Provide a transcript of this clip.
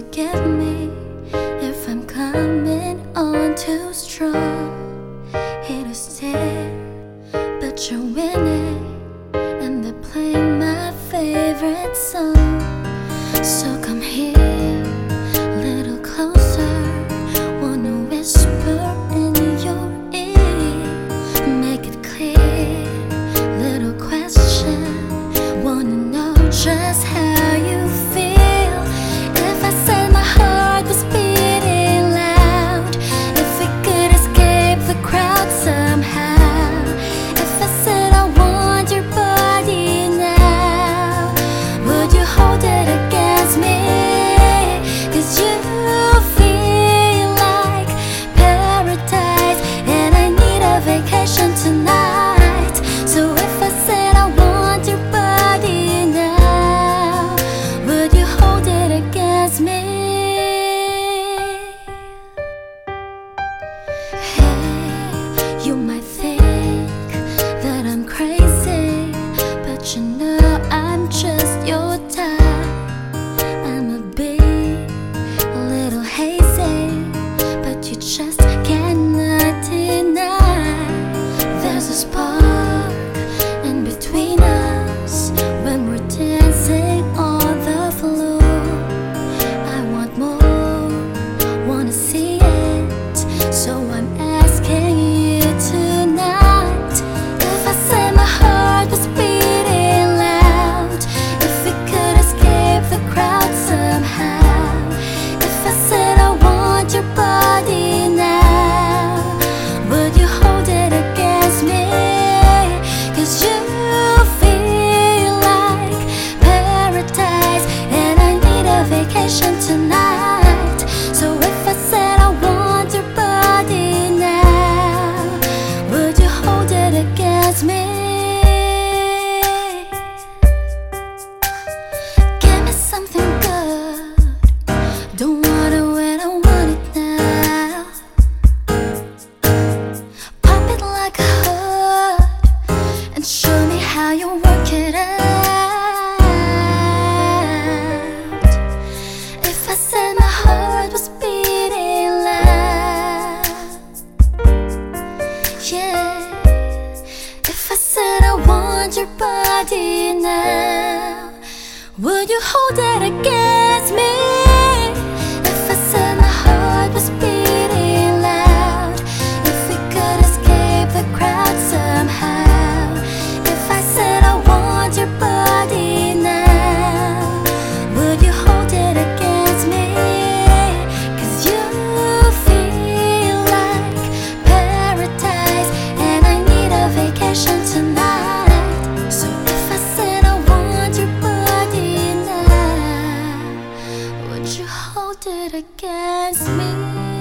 forgive me if I'm coming on too strong. Here to stay, but you're winning, and they're playing my favorite song. Body now, would you hold it against body now,